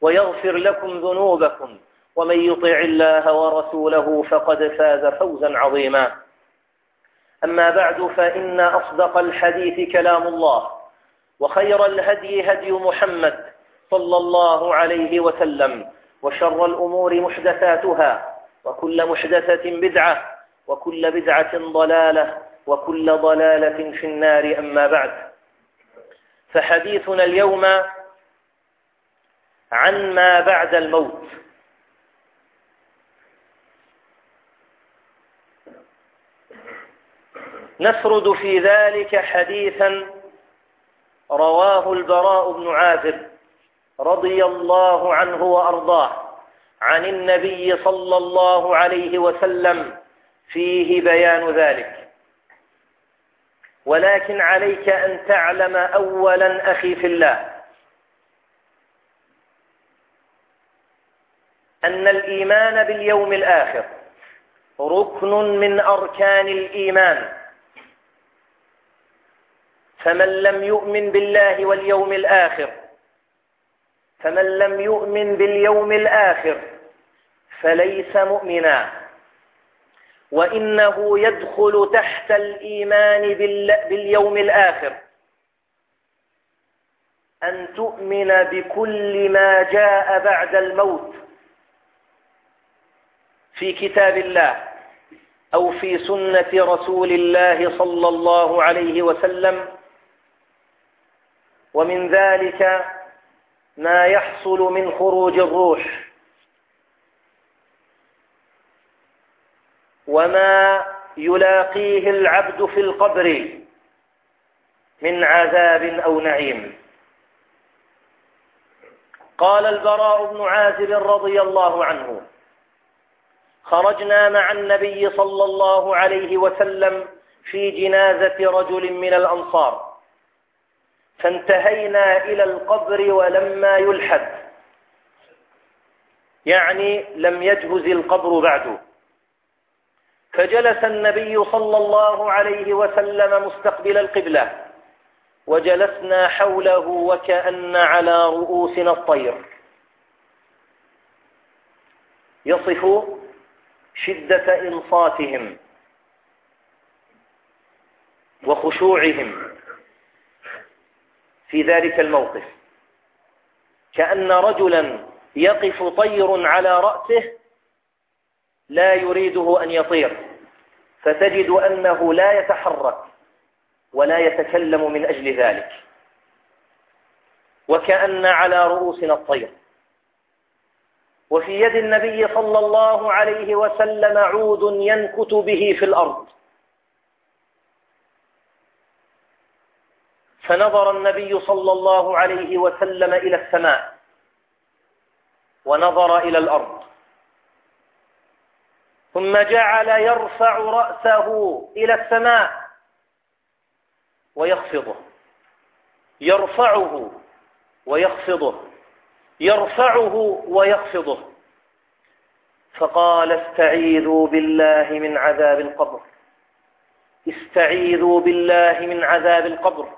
ويغفر لكم ذنوبكم ومن يطع الله ورسوله فقد فاز فوزا عظيما. أما بعد فإن أصدق الحديث كلام الله وخير الهدي هدي محمد صلى الله عليه وسلم وشر الأمور محدثاتها وكل محدثة بدعة وكل بدعة ضلالة وكل ضلالة في النار. أما بعد فحديثنا اليوم عن ما بعد الموت. نسرد في ذلك حديثا رواه البراء بن عازب رضي الله عنه وأرضاه عن النبي صلى الله عليه وسلم فيه بيان ذلك. ولكن عليك أن تعلم أولا أخي في الله. أن الإيمان باليوم الآخر ركن من أركان الإيمان. فمن لم يؤمن بالله واليوم الآخر فمن لم يؤمن باليوم الآخر فليس مؤمنا. وإنه يدخل تحت الإيمان باليوم الآخر. أن تؤمن بكل ما جاء بعد الموت. في كتاب الله أو في سنة رسول الله صلى الله عليه وسلم ومن ذلك ما يحصل من خروج الروح وما يلاقيه العبد في القبر من عذاب أو نعيم. قال البراء بن عازب رضي الله عنه خرجنا مع النبي صلى الله عليه وسلم في جنازة رجل من الأنصار. فانتهينا إلى القبر ولما يلحد. يعني لم يجهز القبر بعد فجلس النبي صلى الله عليه وسلم مستقبل القبلة. وجلسنا حوله وكأن على رؤوسنا الطير. يصف شدة إنصاتهم وخشوعهم في ذلك الموقف. كأن رجلا يقف طير على رأسه لا يريده أن يطير فتجد أنه لا يتحرك ولا يتكلم من أجل ذلك وكأن على رؤوسنا الطير. وفي يد النبي صلى الله عليه وسلم عود ينكت به في الأرض. فنظر النبي صلى الله عليه وسلم إلى السماء ونظر إلى الأرض. ثم جعل يرفع رأسه إلى السماء ويخفضه يرفعه ويخفضه. يرفعه ويخفضه. فقال استعيذوا بالله من عذاب القبر. استعيذوا بالله من عذاب القبر.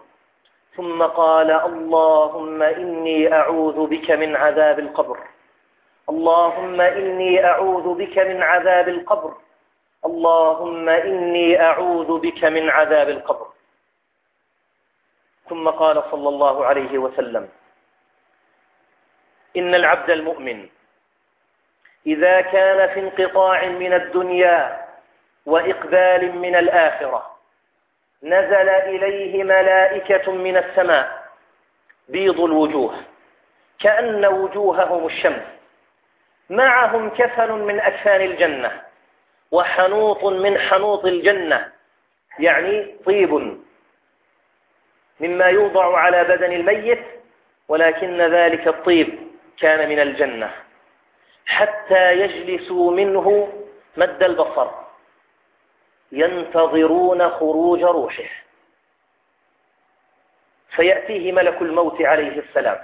ثم قال اللهم إني أعوذ بك من عذاب القبر. اللهم إني أعوذ بك من عذاب القبر. اللهم إني أعوذ بك من عذاب القبر. ثم قال صلى الله عليه وسلم إن العبد المؤمن إذا كان في انقطاع من الدنيا وإقبال من الآخرة نزل إليه ملائكة من السماء بيض الوجوه كأن وجوههم الشمس معهم كفن من أكفان الجنة وحنوط من حنوط الجنة يعني طيب مما يوضع على بدن الميت ولكن ذلك الطيب كان من الجنة حتى يجلسوا منه مد البصر ينتظرون خروج روحه. فيأتيه ملك الموت عليه السلام.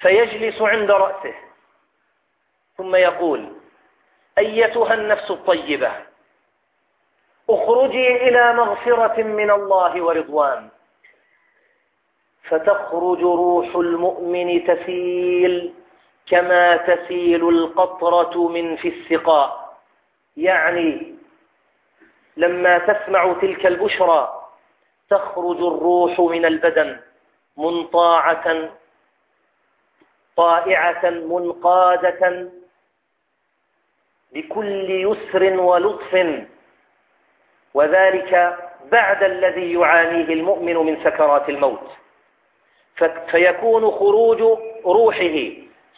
فيجلس عند رأسه ثم يقول أيتها النفس الطيبة اخرجي إلى مغفرة من الله ورضوان. فتخرج روح المؤمن تسيل كما تسيل القطرة من في السقاء. يعني لما تسمع تلك البشرى تخرج الروح من البدن منطاعة طائعة منقادة بكل يسر ولطف. وذلك بعد الذي يعانيه المؤمن من سكرات الموت. فيكون خروج روحه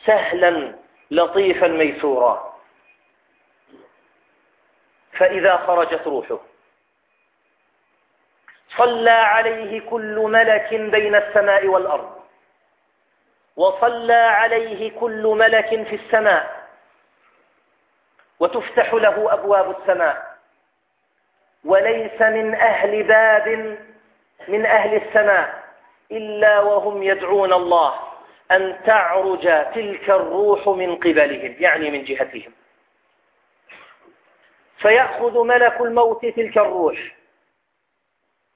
سهلا لطيفا ميسورا. فإذا خرجت روحه. صلى عليه كل ملك بين السماء والأرض. وصلى عليه كل ملك في السماء. وتفتح له أبواب السماء. وليس من أهل باب من أهل السماء. إلا وهم يدعون الله أن تعرج تلك الروح من قبلهم يعني من جهتهم. فيأخذ ملك الموت تلك الروح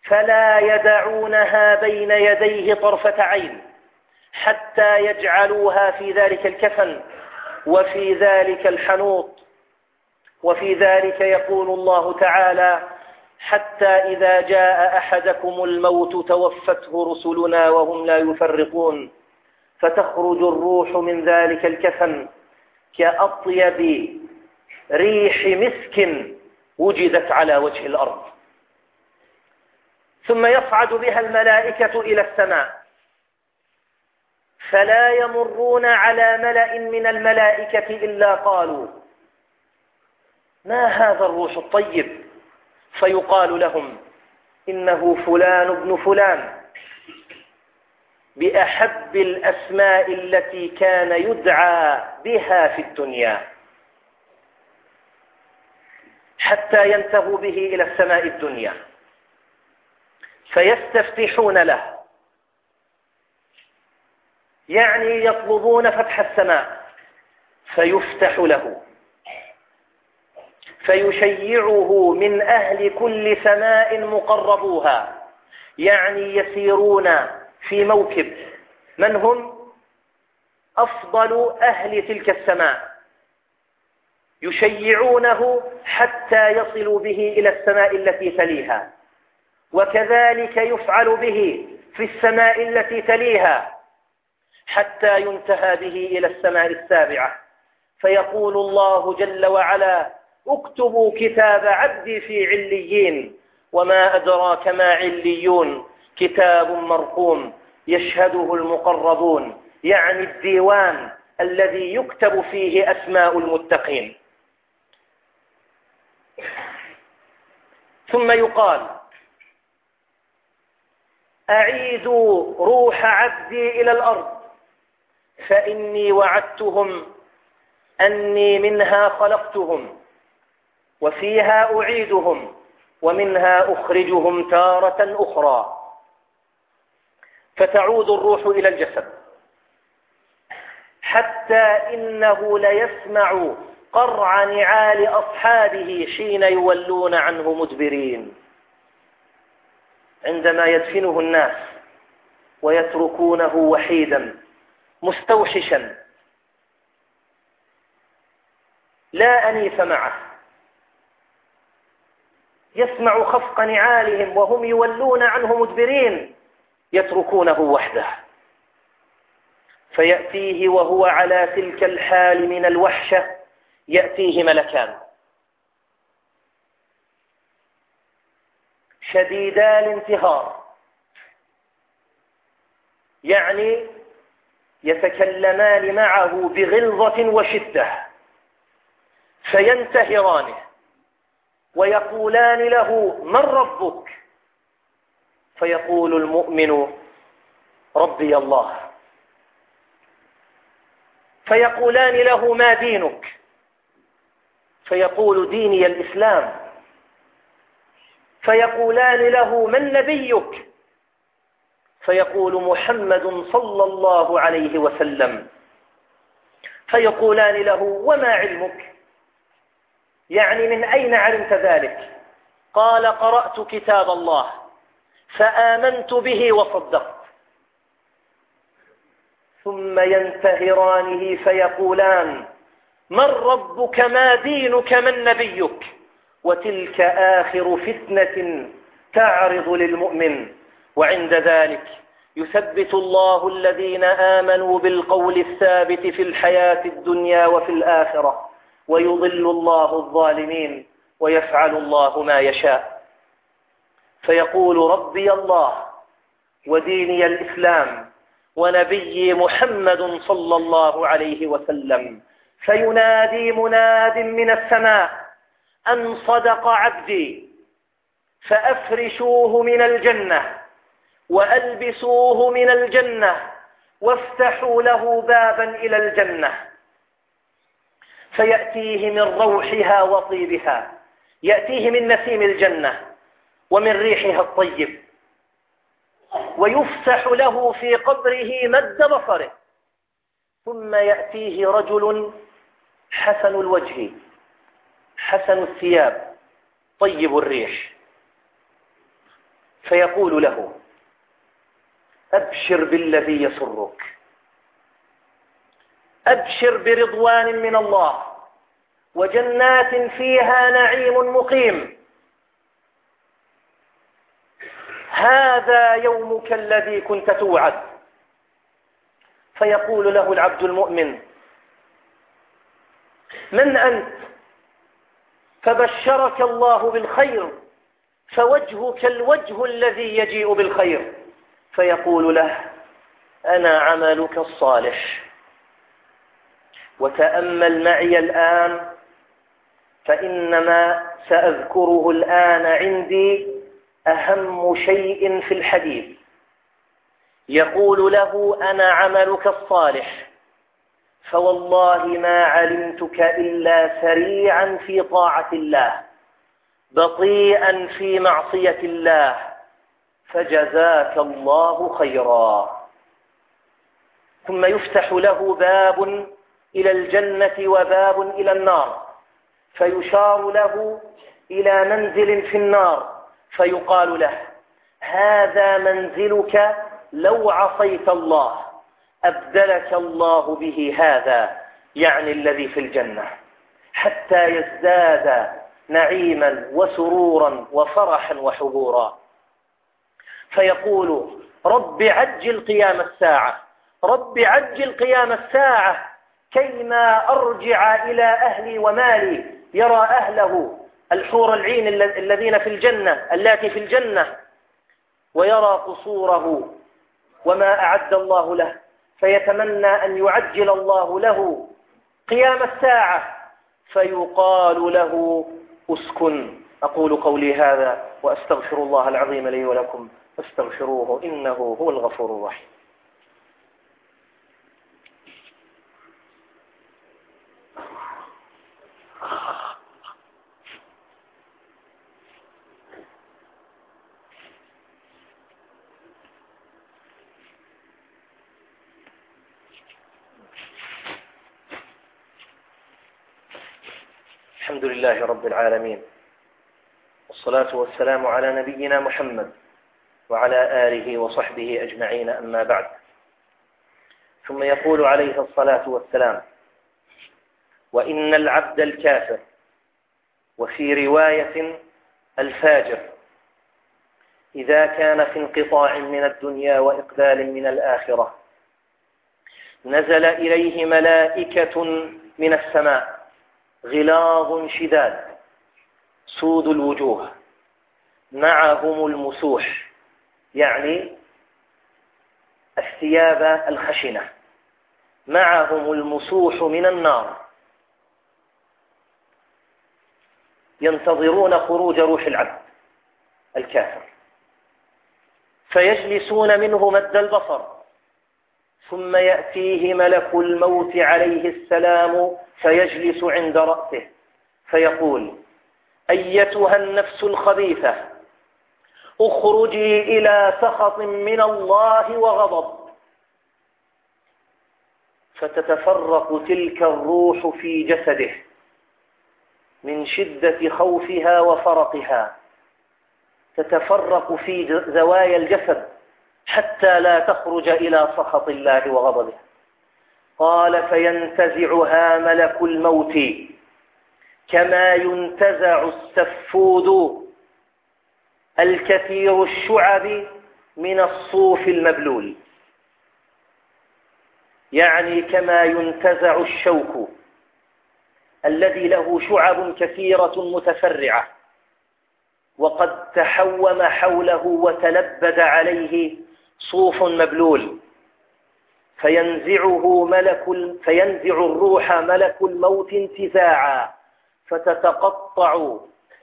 فلا يدعونها بين يديه طرفة عين حتى يجعلوها في ذلك الكفن وفي ذلك الحنوط وفي ذلك يقول الله تعالى حتى إذا جاء أحدكم الموت توفته رسلنا وهم لا يفرقون. فتخرج الروح من ذلك الكفن كأطيب ريح مسك وجدت على وجه الأرض. ثم يصعد بها الملائكة إلى السماء. فلا يمرون على ملأ من الملائكة إلا قالوا ما هذا الروح الطيب فيقال لهم إنه فلان ابن فلان. بأحب الأسماء التي كان يدعى بها في الدنيا. حتى ينتهوا به إلى السماء الدنيا. فيستفتحون له. يعني يطلبون فتح السماء. فيفتح له. فيشيعه من أهل كل سماء مقربوها. يعني يسيرون في موكب. من هم؟ أفضل أهل تلك السماء. يشيعونه حتى يصلوا به إلى السماء التي تليها. وكذلك يفعل به في السماء التي تليها حتى ينتهى به إلى السماء السابعة. فيقول الله جل وعلا اكتبوا كتاب عبدي في عليين وما أدراك ما عليون كتاب مرقوم يشهده المقربون يعني الديوان الذي يكتب فيه أسماء المتقين. ثم يقال أعيدوا روح عبدي إلى الأرض فإني وعدتهم أني منها خلقتهم. وفيها أعيدهم ومنها أخرجهم تارة أخرى. فتعود الروح إلى الجسد. حتى إنه ليسمع قرع نعال أصحابه حين يولون عنه مدبرين. عندما يدفنه الناس ويتركونه وحيدا مستوحشا. لا أنيف معه. يسمع خفق نعالهم وهم يولون عنه مدبرين يتركونه وحده. فيأتيه وهو على تلك الحال من الوحشة يأتيه ملكان. شديدا الانتهار. يعني يتكلمان معه بغلظة وشدة. فينتهرانه ويقولان له من ربك? فيقول المؤمن ربي الله. فيقولان له ما دينك? فيقول ديني الإسلام. فيقولان له من نبيك? فيقول محمد صلى الله عليه وسلم. فيقولان له وما علمك? يعني من أين علمت ذلك؟ قال قرأت كتاب الله فآمنت به وصدقت. ثم ينتهرانه فيقولان من ربك ما دينك من نبيك؟ وتلك آخر فتنة تعرض للمؤمن. وعند ذلك يثبت الله الذين آمنوا بالقول الثابت في الحياة الدنيا وفي الآخرة. ويضل الله الظالمين ويفعل الله ما يشاء. فيقول ربي الله وديني الإسلام ونبي محمد صلى الله عليه وسلم. فينادي مناد من السماء أن صدق عبدي فأفرشوه من الجنة وألبسوه من الجنة وافتحوا له بابا إلى الجنة. فيأتيه من روحها وطيبها يأتيه من نسيم الجنة ومن ريحها الطيب ويفتح له في قبره مد بصره ثم يأتيه رجل حسن الوجه حسن الثياب طيب الريح. فيقول له أبشر بالذي يسرك. أبشر برضوان من الله وجنات فيها نعيم مقيم. هذا يومك الذي كنت توعد. فيقول له العبد المؤمن من أنت؟ فبشرك الله بالخير فوجهك الوجه الذي يجيء بالخير. فيقول له أنا عملك الصالح. وتأمل معي الآن فإنما سأذكره الآن عندي أهم شيء في الحديث. يقول له أنا عملك الصالح فوالله ما علمتك إلا سريعا في طاعة الله بطيئا في معصية الله فجزاك الله خيرا. ثم يفتح له باب إلى الجنة وباب إلى النار. فيشار له إلى منزل في النار. فيقال له هذا منزلك لو عصيت الله أبدلك الله به هذا يعني الذي في الجنة. حتى يزداد نعيما وسرورا وفرحا وحبورا فيقول رب عجل قيام الساعة رب عجل قيام الساعة كيما أرجع إلى أهلي ومالي يرى أهله الحور العين الذين في الجنة اللاتي في الجنة ويرى قصوره وما أعد الله له فيتمنى أن يعجل الله له قيام الساعة فيقال له أسكن. أقول قولي هذا وأستغفر الله العظيم لي ولكم فاستغفروه إنه هو الغفور الرحيم الحمد لله رب العالمين. والصلاة والسلام على نبينا محمد وعلى آله وصحبه أجمعين أما بعد. ثم يقول عليه الصلاة والسلام وإن العبد الكافر وفي رواية الفاجر إذا كان في انقطاع من الدنيا وإقبال من الآخرة نزل إليه ملائكة من السماء غلاظ شداد سود الوجوه معهم المسوح يعني الثياب الخشنة معهم المسوح من النار. ينتظرون خروج روح العبد الكافر. فيجلسون منه مد البصر. ثم يأتيه ملك الموت عليه السلام فيجلس عند رأسه فيقول أيتها النفس الخبيثة اخرجي إلى سخط من الله وغضب. فتتفرق تلك الروح في جسده من شدة خوفها وفرقها تتفرق في زوايا الجسد حتى لا تخرج إلى سخط الله وغضبه. قال فينتزعها ملك الموت كما ينتزع السفود الكثير الشعب من الصوف المبلول. يعني كما ينتزع الشوك الذي له شعب كثيرة متفرعة وقد تحوم حوله وتلبد عليه صوف مبلول. فينزعه ملك فينزع الروح ملك الموت انتزاعا فتتقطع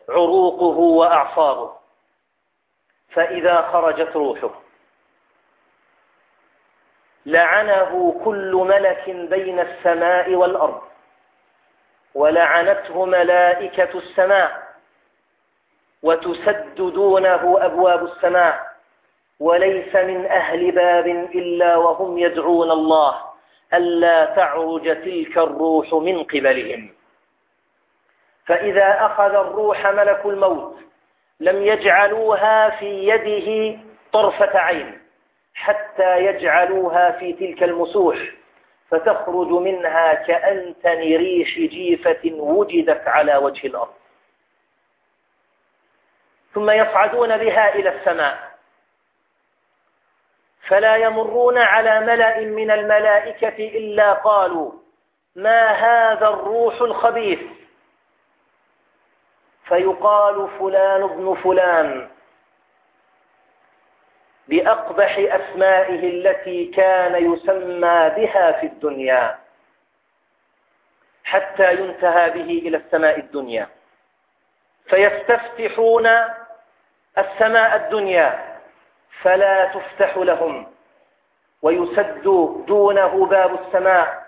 عروقه وأعصابه. فإذا خرجت روحه. لعنه كل ملك بين السماء والأرض ولعنته ملائكة السماء وتسد دونه أبواب السماء. وليس من أهل باب إلا وهم يدعون الله ألا تعرج تلك الروح من قبلهم. فإذا أخذ الروح ملك الموت لم يجعلوها في يده طرفة عين حتى يجعلوها في تلك المسوح فتخرج منها كأنتن ريش جيفة وجدت على وجه الأرض. ثم يصعدون بها إلى السماء. فلا يمرون على ملأ من الملائكة إلا قالوا ما هذا الروح الخبيث؟ فيقال فلان ابن فلان. بأقبح أسمائه التي كان يسمى بها في الدنيا حتى ينتهى به إلى السماء الدنيا. فيستفتحون السماء الدنيا. فلا تفتح لهم ويسد دونه باب السماء.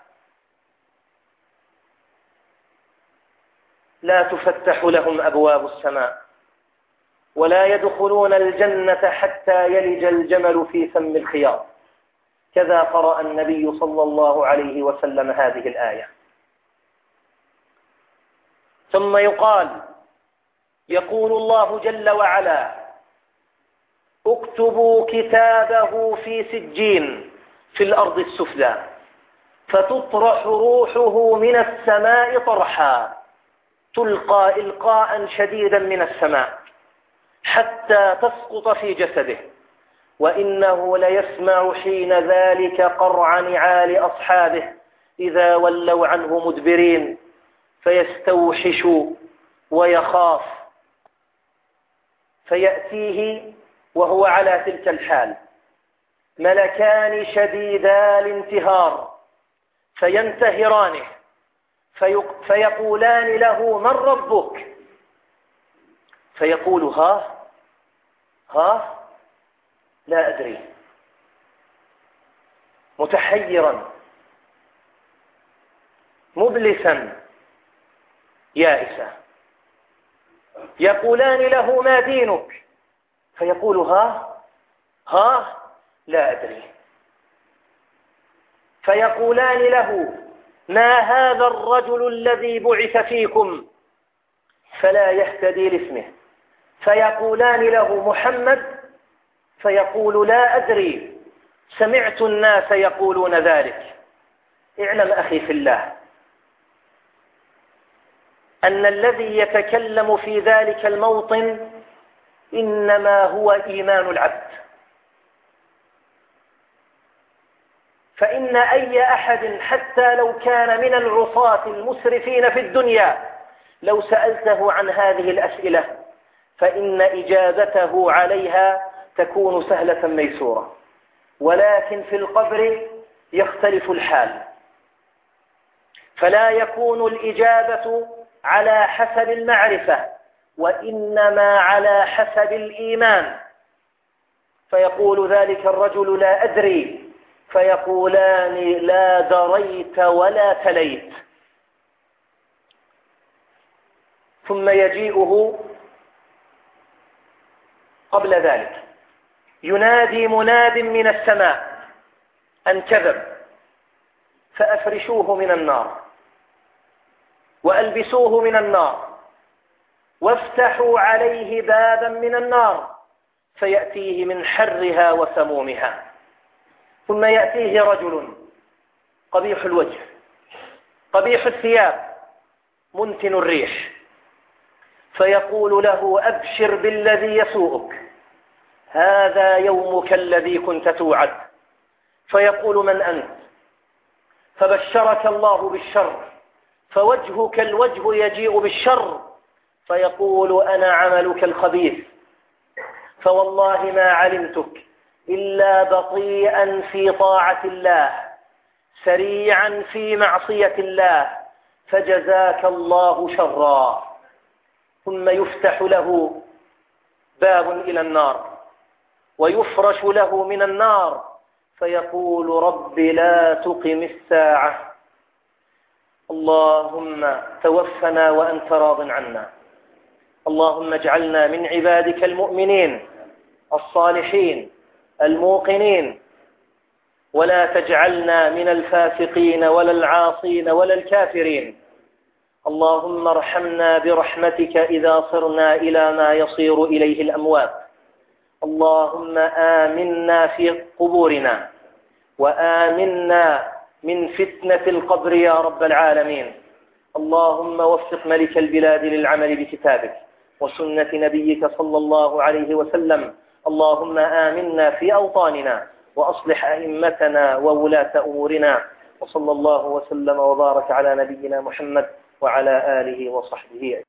لا تفتح لهم أبواب السماء ولا يدخلون الجنة حتى يلج الجمل في سم الخياط. كذا قرأ النبي صلى الله عليه وسلم هذه الآية. ثم يقال يقول الله جل وعلا اكتبوا كتابه في سجين في الأرض السفلى فتطرح روحه من السماء طرحا تلقى إلقاء شديدا من السماء حتى تسقط في جسده وإنه ليسمع حين ذلك قرع نعال أصحابه إذا ولوا عنه مدبرين فيستوحش ويخاف فيأتيه وهو على تلك الحال. ملكان شديدا الانتهار فينتهرانه فيقولان له من ربك؟ فيقول ها ها لا أدري. متحيرا مبلسا يائسا. يقولان له ما دينك؟ فيقول ها ها لا أدري. فيقولان له ما هذا الرجل الذي بعث فيكم؟ فلا يهتدي لاسمه. فيقولان له محمد فيقول لا أدري. سمعت الناس يقولون ذلك. اعلم أخي في الله أن الذي يتكلم في ذلك الموطن إنما هو إيمان العبد. فإن أي أحد حتى لو كان من العصاة المسرفين في الدنيا لو سألته عن هذه الأسئلة فإن إجابته عليها تكون سهلة ميسورة. ولكن في القبر يختلف الحال. فلا يكون الإجابة على حسب المعرفة. وإنما على حسب الإيمان. فيقول ذلك الرجل لا أدري. فيقولان لا دريت ولا تليت. ثم يجيئه قبل ذلك. ينادي مناد من السماء أن كذب. فأفرشوه من النار. وألبسوه من النار. وافتحوا عليه بابا من النار فيأتيه من حرها وسمومها. ثم يأتيه رجل قبيح الوجه قبيح الثياب منتن الريح. فيقول له أبشر بالذي يسوءك. هذا يومك الذي كنت توعد. فيقول من أنت؟ فبشرك الله بالشر فوجهك الوجه يجيء بالشر. فيقول أنا عملك الخبيث. فوالله ما علمتك إلا بطيئا في طاعة الله سريعا في معصية الله فجزاك الله شرا. ثم يفتح له باب إلى النار ويفرش له من النار فيقول رب لا تقم الساعة. اللهم توفنا وأنت راض عنا. اللهم اجعلنا من عبادك المؤمنين الصالحين الموقنين. ولا تجعلنا من الفاسقين ولا العاصين ولا الكافرين. اللهم ارحمنا برحمتك إذا صرنا إلى ما يصير إليه الأموات. اللهم آمنا في قبورنا وآمنا من فتنة القبر يا رب العالمين. اللهم وفق ملك البلاد للعمل بكتابك. وسنة نبيك صلى الله عليه وسلم. اللهم آمنا في أوطاننا وأصلح أئمتنا وولاة أمورنا. وصلى الله وسلم وبارك على نبينا محمد وعلى آله وصحبه